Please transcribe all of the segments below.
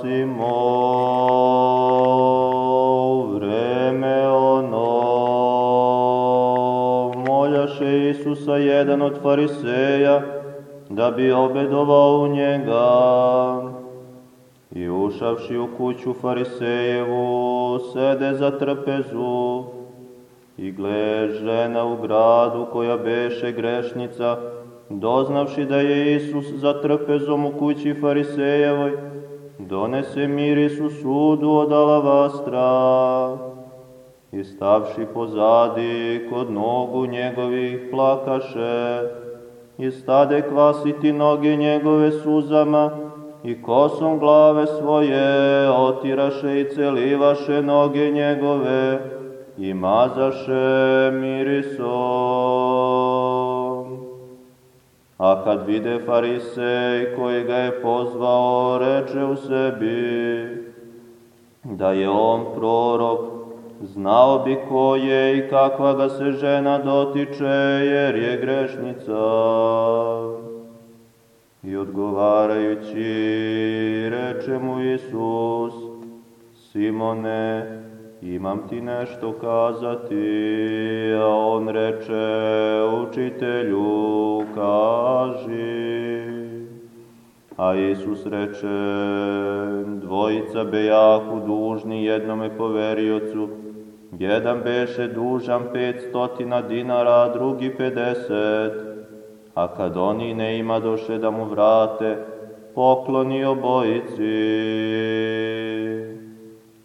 spasimo vreme ono. Moljaše Isusa jedan od fariseja, da bi obedovao u njega. I ušavši u kuću farisejevu, sede za trpezu, i gle žena u gradu koja beše grešnica, doznavši da je Isus za trpezom u kući farisejevoj, donese miris u sudu od alavastra i stavši pozadi kod nogu njegovih plakaše i stade kvasiti noge njegove suzama i kosom glave svoje otiraše i celivaše noge njegove i mazaše mirisom. A kad vide farisej koji ga je pozvao, reče u sebi da je on prorok, znao bi ko je i kakva ga se žena dotiče, jer je grešnica. I odgovarajući, reče mu Isus, Simone, imam ti nešto kazati, a on reče, učitelju, kaži. A Isus reče, dvojica bejaku dužni jednome poveriocu, jedan beše dužan petstotina dinara, a drugi pedeset, a kad oni ne ima doše da mu vrate, pokloni obojici.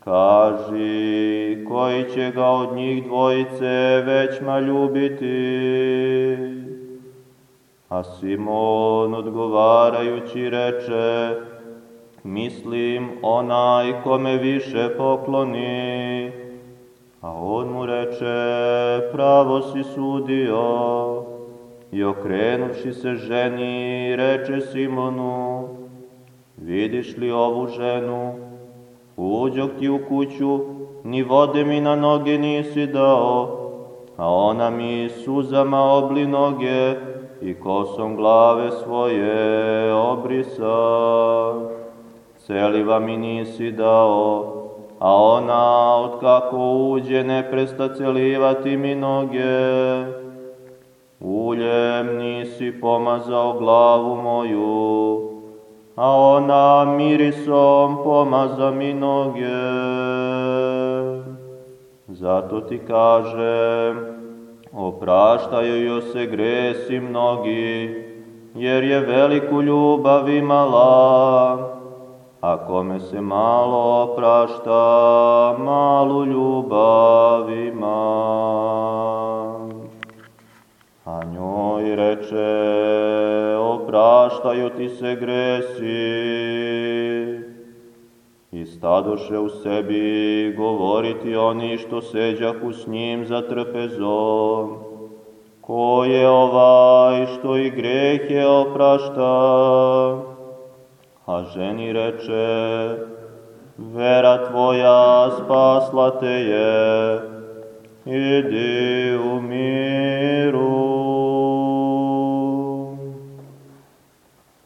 Kaži, koji će ga od njih dvojice većma ljubiti? A Simon odgovarajući reče, mislim onaj kome više pokloni. A on mu reče, pravo si sudio. I okrenuvši se ženi, reče Simonu, vidiš li ovu ženu? Uđoh ti u kuću, ni vode mi na noge nisi dao, a ona mi suzama obli noge i kosom glave svoje obrisa. Celiva mi nisi dao, a ona, od kako uđe, ne presta celivati mi noge. Uljem nisi pomazao glavu moju, a ona mirisom pomaza mi noge. Zato ti kažem, opraštaju joj se gresi mnogi, jer je veliku ljubav imala. A kome se malo oprašta, malu ljubav ima. Reče, opraštaju ti se gresi. I stadoše u sebi govoriti oni što seđahu s njim za trpezom. Ko je ovaj što i grehe oprašta? A ženi reče, vera tvoja spasla te je, idi u miru.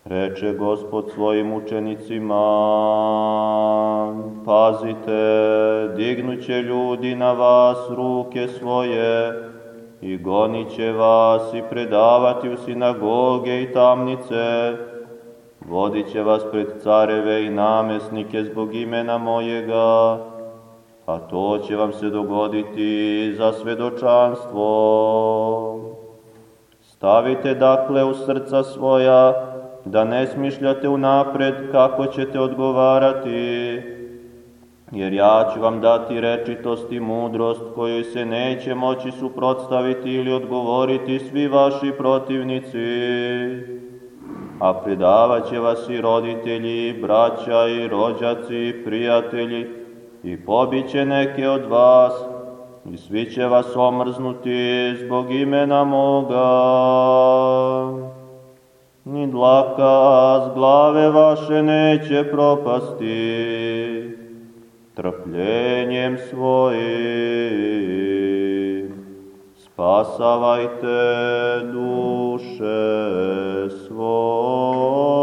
Reče Gospod svojim učenicima, pazite, dignuće ljudi na vas ruke svoje i goniće vas i predavati u sinagoge i tamnice, vodit će vas pred careve i namesnike zbog imena mojega, a to će vam se dogoditi za svedočanstvo. Stavite dakle u srca svoja, da ne smišljate unapred kako ćete odgovarati, jer ja ću vam dati rečitost i mudrost kojoj se neće moći suprotstaviti ili odgovoriti svi vaši protivnici. A predavat vas i roditelji, braća i rođaci, prijatelji, i pobiće neke od vas, i svi će vas omrznuti zbog imena moga ni dlaka s glave vaše neće propasti, trpljenjem svojim spasavajte duše svoje.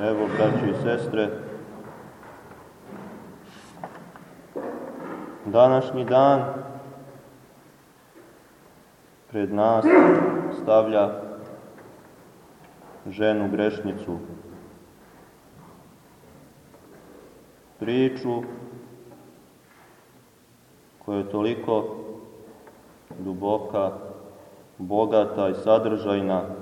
Evo, braći i sestre, današnji dan pred nas stavlja ženu grešnicu. Priču koja je toliko duboka, bogata i sadržajna,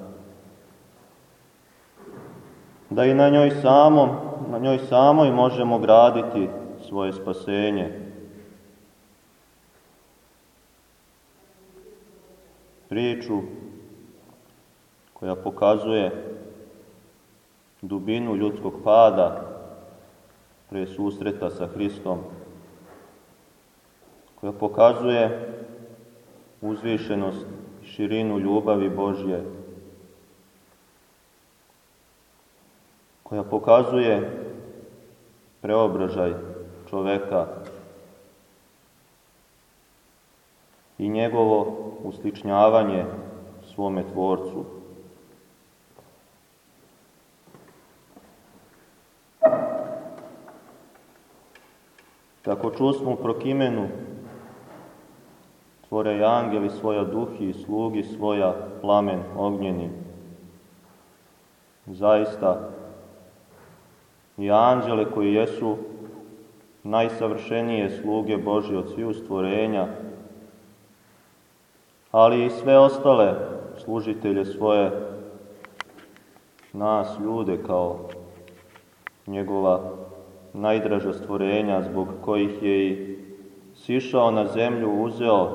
da i na njoj samom, na njoj samoj možemo graditi svoje spasenje. Priču koja pokazuje dubinu ljudskog pada pre susreta sa Hristom, koja pokazuje uzvišenost širinu ljubavi Božje, koja pokazuje preobražaj čoveka i njegovo usličnjavanje svome Tvorcu. Tako čusmo prokimenu tvore i angeli svoja duhi i slugi svoja plamen ognjeni. Zaista, i anđele koji jesu najsavršenije sluge Božje od sviju stvorenja, ali i sve ostale služitelje svoje, nas ljude kao njegova najdraža stvorenja zbog kojih je i sišao na zemlju, uzeo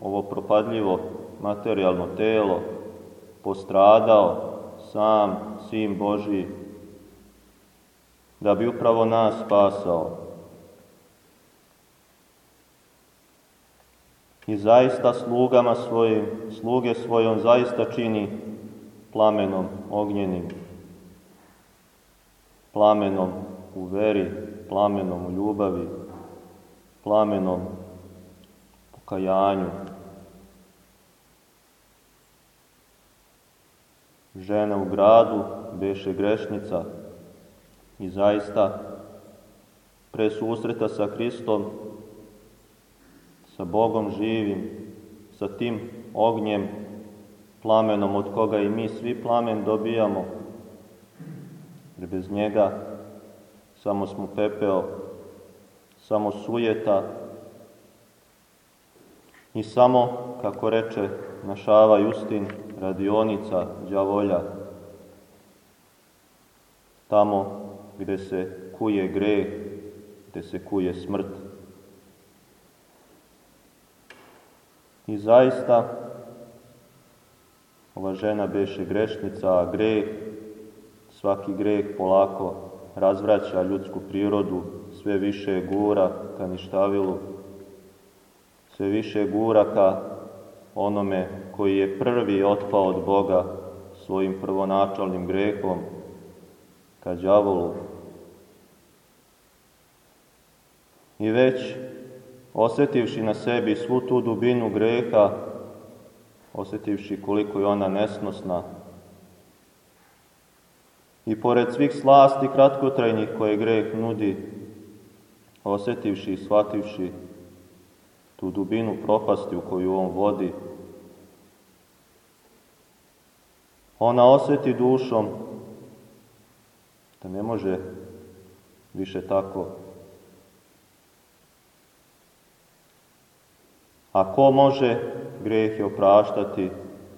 ovo propadljivo materijalno telo, postradao sam Sin Božji, da bi upravo nas spasao. I zaista slugama svojim, sluge svojom zaista čini plamenom ognjenim, plamenom u veri, plamenom u ljubavi, plamenom pokajanju. Žena u gradu beše grešnica i zaista pre susreta sa Hristom, sa Bogom živim, sa tim ognjem, plamenom od koga i mi svi plamen dobijamo, jer bez njega samo smo pepeo, samo sujeta i samo, kako reče Našava Justin, radionica đavolja, tamo gde se kuje greh, gde se kuje smrt. I zaista, ova žena beše grešnica, a greh, svaki greh polako razvraća ljudsku prirodu, sve više gura ka ništavilu, sve više gura ka onome koji je prvi otpao od Boga svojim prvonačalnim grehom, ka đavolu. I već osetivši na sebi svu tu dubinu greha, osetivši koliko je ona nesnosna, i pored svih slasti kratkotrajnih koje greh nudi, osetivši i shvativši tu dubinu propasti u koju on vodi, ona oseti dušom da ne može više tako. A ko može greh je opraštati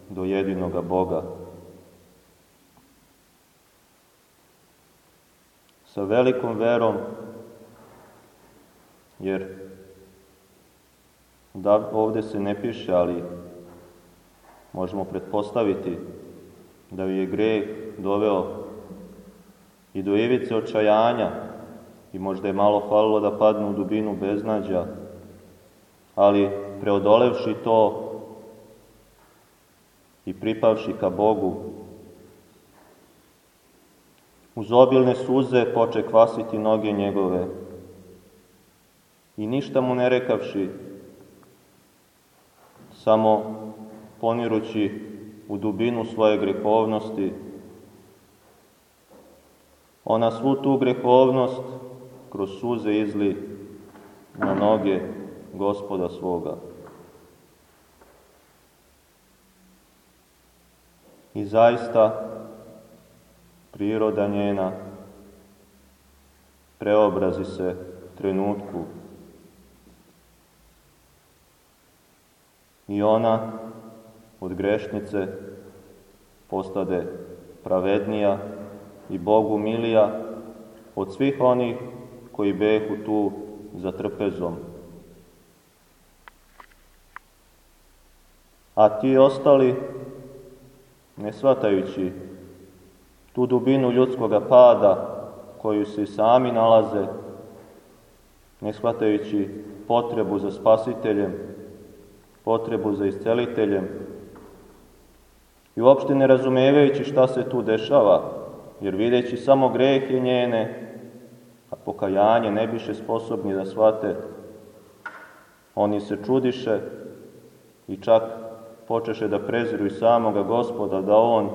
do jedinoga Boga? Sa velikom verom, jer da, ovde se ne piše, ali možemo pretpostaviti da je greh doveo i do ivice očajanja i možda je malo falilo da padnu u dubinu beznađa, ali preodolevši to i pripavši ka Bogu, uz obilne suze poče kvasiti noge njegove i ništa mu ne rekavši, samo ponirući u dubinu svoje grehovnosti, ona svu tu grehovnost kroz suze izli na noge gospoda svoga. I zaista priroda njena preobrazi se trenutku. I ona od grešnice postade pravednija i Bogu milija od svih onih koji behu tu za trpezom. A ti ostali, ne shvatajući tu dubinu ljudskoga pada koju se sami nalaze, ne shvatajući potrebu za spasiteljem, potrebu za isceliteljem i uopšte ne razumevajući šta se tu dešava, jer videći samo grehe njene, a pokajanje ne biše sposobni da shvate, oni se čudiše i čak počeše da preziru i samoga gospoda, da on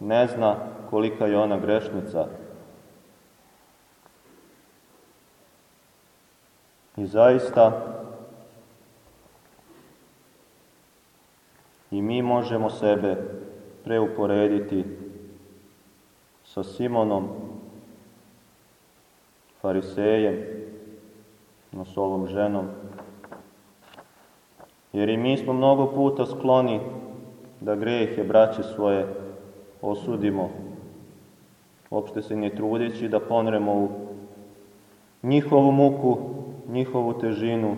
ne zna kolika je ona grešnica. I zaista i mi možemo sebe preuporediti sa Simonom, farisejem, no s ovom ženom. Jer i mi smo mnogo puta skloni da grehe braće svoje osudimo, uopšte se ne trudeći da ponremo u njihovu muku, njihovu težinu,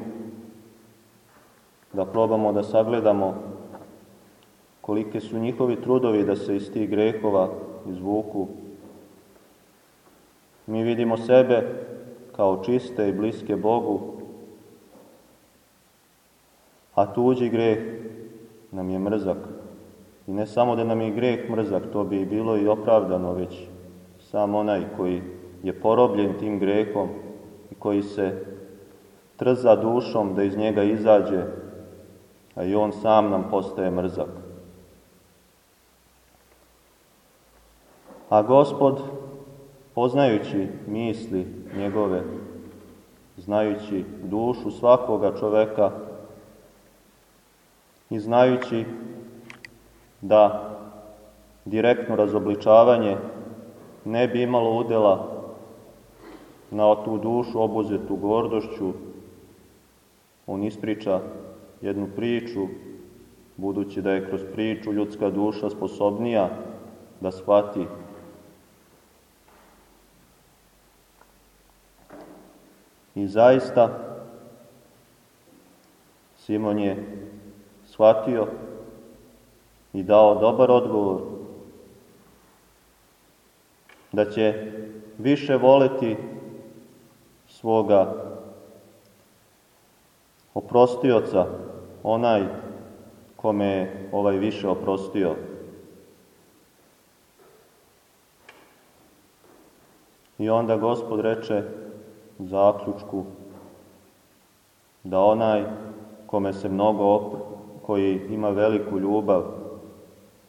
da probamo da sagledamo kolike su njihovi trudovi da se iz tih grehova izvuku. Mi vidimo sebe kao čiste i bliske Bogu, a tuđi greh nam je mrzak. I ne samo da nam je greh mrzak, to bi bilo i opravdano, već sam onaj koji je porobljen tim grehom i koji se trza dušom da iz njega izađe, a i on sam nam postaje mrzak. A gospod, poznajući misli njegove, znajući dušu svakoga čoveka i znajući da direktno razobličavanje ne bi imalo udela na tu dušu obuzetu gordošću, on ispriča jednu priču, budući da je kroz priču ljudska duša sposobnija da shvati I zaista Simon je shvatio i dao dobar odgovor da će više voleti svoga oprostioca, onaj kome je ovaj više oprostio. I onda gospod reče, zaključku da onaj kome se mnogo koji ima veliku ljubav,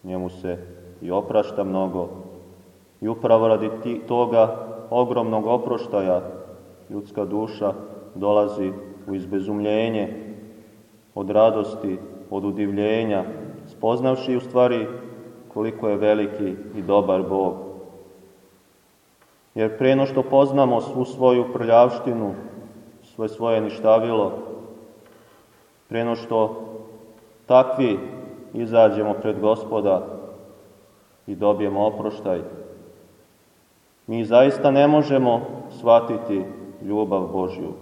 njemu se i oprašta mnogo. I upravo radi toga ogromnog oproštaja ljudska duša dolazi u izbezumljenje od radosti, od udivljenja, spoznavši u stvari koliko je veliki i dobar Bog. Jer preno što poznamo svu svoju prljavštinu, svoje svoje ništavilo, preno što takvi izađemo pred gospoda i dobijemo oproštaj, mi zaista ne možemo shvatiti ljubav Božju.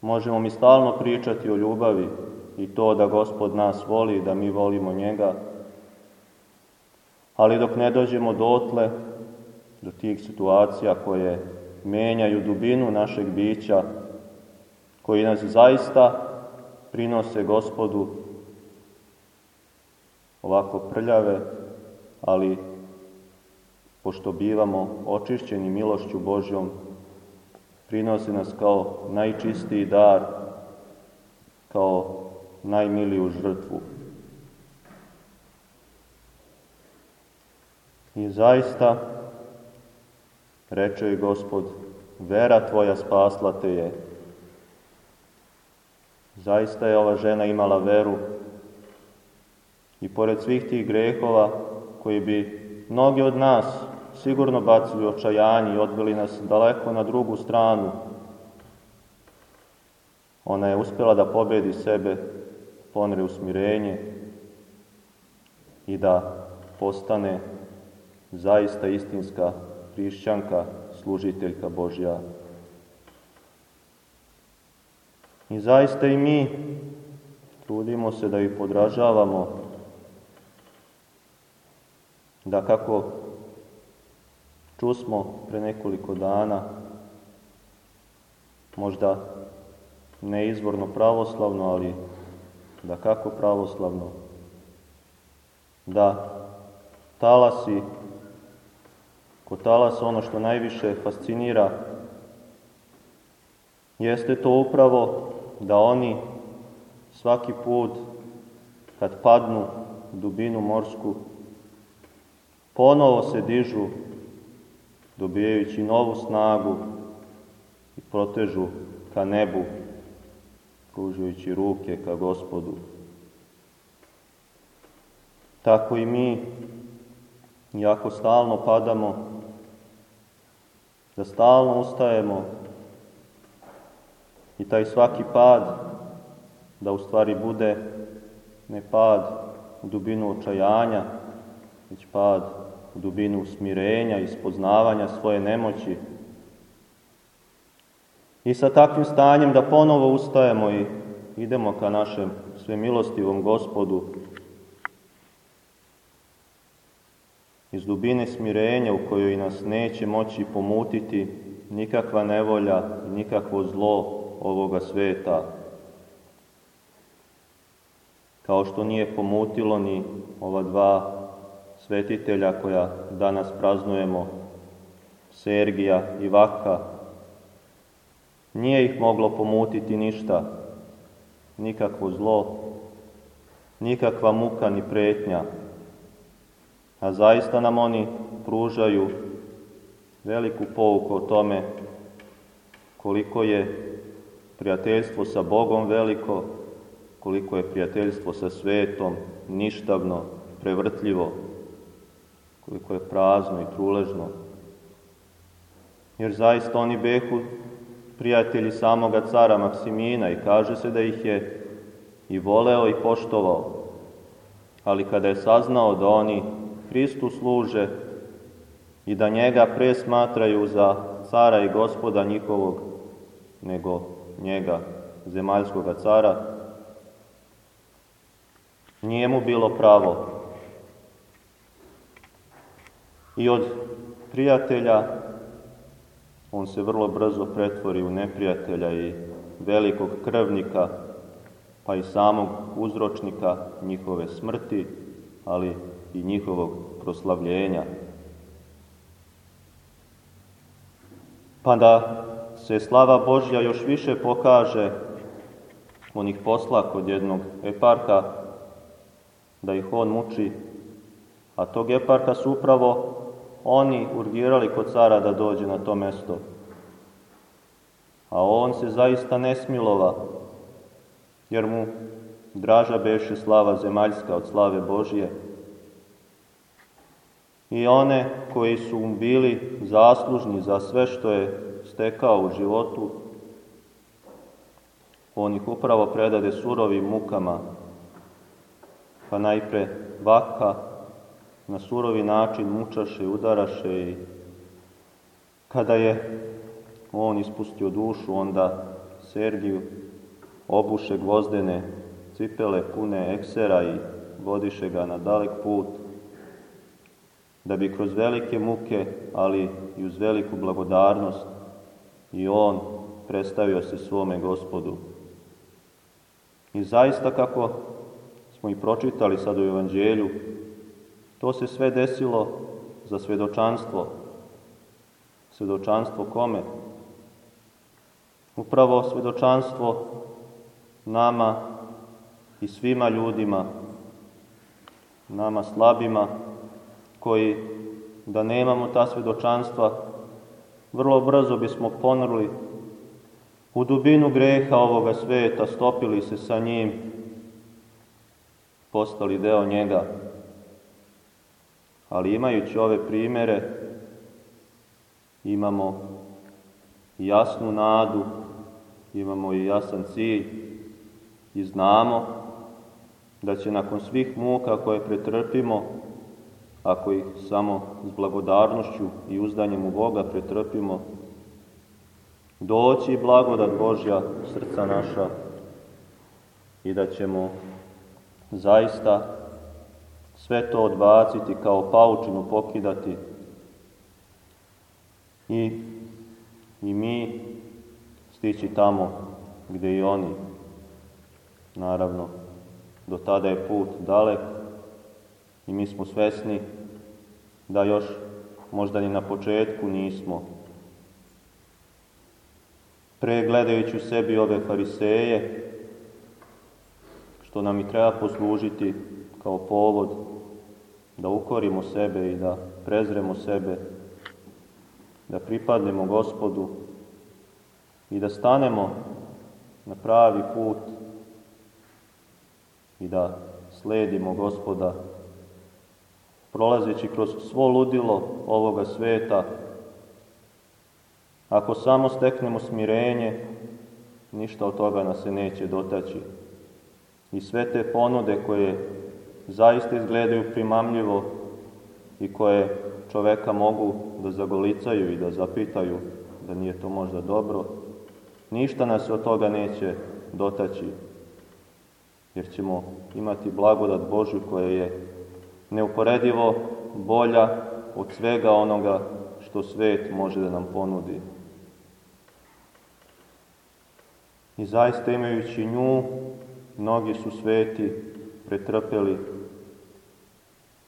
Možemo mi stalno pričati o ljubavi i to da gospod nas voli, da mi volimo njega, ali dok ne dođemo dotle, do tih situacija koje menjaju dubinu našeg bića, koji nas zaista prinose gospodu ovako prljave, ali pošto bivamo očišćeni milošću Božjom, prinosi nas kao najčistiji dar, kao najmiliju žrtvu. I zaista, reče i gospod, vera tvoja spasla te je. Zaista je ova žena imala veru i pored svih tih grehova koji bi mnogi od nas sigurno bacili očajanje i odveli nas daleko na drugu stranu, ona je uspjela da pobedi sebe, ponre u smirenje i da postane zaista istinska hrišćanka, služiteljka Božja. I zaista i mi trudimo se da ih podražavamo, da kako čusmo pre nekoliko dana, možda ne izvorno pravoslavno, ali da kako pravoslavno, da talasi, kod talasa ono što najviše fascinira, jeste to upravo da oni svaki put kad padnu u dubinu morsku, ponovo se dižu, dobijajući novu snagu i protežu ka nebu, pružujući ruke ka gospodu. Tako i mi, iako stalno padamo, da stalno ustajemo i taj svaki pad da u stvari bude ne pad u dubinu očajanja, već pad u dubinu smirenja i spoznavanja svoje nemoći. I sa takvim stanjem da ponovo ustajemo i idemo ka našem svemilostivom gospodu iz dubine smirenja u kojoj nas neće moći pomutiti nikakva nevolja i nikakvo zlo ovoga sveta. Kao što nije pomutilo ni ova dva svetitelja koja danas praznujemo, Sergija i Vaka, nije ih moglo pomutiti ništa, nikakvo zlo, nikakva muka ni pretnja, a zaista nam oni pružaju veliku pouku o tome koliko je prijateljstvo sa Bogom veliko, koliko je prijateljstvo sa svetom ništavno, prevrtljivo, koliko je prazno i truležno. Jer zaista oni behu prijatelji samoga cara Maksimina i kaže se da ih je i voleo i poštovao. Ali kada je saznao da oni Hristu služe i da njega pre smatraju za cara i gospoda njihovog, nego njega, zemaljskoga cara, nije mu bilo pravo. I od prijatelja on se vrlo brzo pretvori u neprijatelja i velikog krvnika, pa i samog uzročnika njihove smrti, ali i njihovog proslavljenja. Pa da se slava Božja još više pokaže, on ih posla kod jednog eparka, da ih on muči, a tog eparka su upravo oni urgirali kod cara da dođe na to mesto. A on se zaista ne smilova, jer mu draža beše slava zemaljska od slave Božije. I one koji su bili zaslužni za sve što je stekao u životu, on ih upravo predade surovim mukama, pa najpre vaka, na surovi način mučaše i udaraše i kada je on ispustio dušu, onda Sergiju obuše gvozdene cipele pune eksera i vodiše ga na dalek put, da bi kroz velike muke, ali i uz veliku blagodarnost, i on predstavio se svome gospodu. I zaista kako smo i pročitali sad u Evanđelju, To se sve desilo za svedočanstvo. Svedočanstvo kome? Upravo svedočanstvo nama i svima ljudima, nama slabima, koji da nemamo ta svedočanstva, vrlo brzo bismo ponrli u dubinu greha ovoga sveta, stopili se sa njim, postali deo njega. Ali imajući ove primere, imamo jasnu nadu, imamo i jasan cilj i znamo da će nakon svih muka koje pretrpimo, ako ih samo s blagodarnošću i uzdanjem u Boga pretrpimo, doći blagodat Božja srca naša i da ćemo zaista sve to odbaciti kao paučinu pokidati i, i mi stići tamo gde i oni. Naravno, do tada je put dalek i mi smo svesni da još možda ni na početku nismo. Pregledajući u sebi ove fariseje, što nam i treba poslužiti kao povod da ukorimo sebe i da prezremo sebe, da pripadnemo gospodu i da stanemo na pravi put i da sledimo gospoda, prolazeći kroz svo ludilo ovoga sveta, Ako samo steknemo smirenje, ništa od toga nas se neće dotaći. I sve te ponude koje zaista izgledaju primamljivo i koje čoveka mogu da zagolicaju i da zapitaju da nije to možda dobro, ništa nas od toga neće dotaći, jer ćemo imati blagodat Božju koja je neuporedivo bolja od svega onoga što svet može da nam ponudi. I zaista imajući nju, mnogi su sveti pretrpeli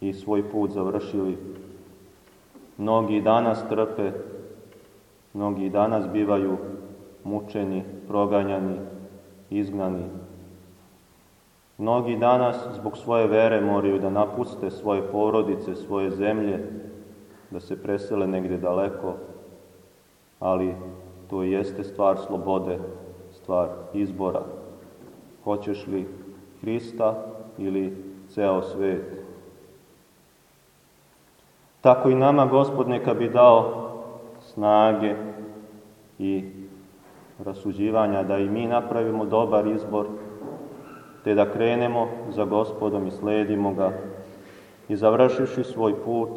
i svoj put završili. Mnogi danas trpe, mnogi danas bivaju mučeni, proganjani, izgnani. Mnogi danas zbog svoje vere moraju da napuste svoje porodice, svoje zemlje, da se presele negde daleko, ali to jeste stvar slobode stvar izbora. Hoćeš li Hrista ili ceo svet? Tako i nama Gospod neka bi dao snage i rasuđivanja da i mi napravimo dobar izbor, te da krenemo za Gospodom i sledimo ga i završivši svoj put,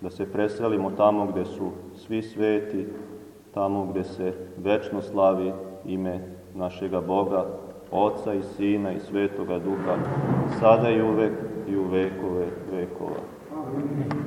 da se preselimo tamo gde su svi sveti, tamo gde se večno slavi ime našega Boga, Oca i Sina i Svetoga Duha, sada i uvek i u vekove vekova. Amen.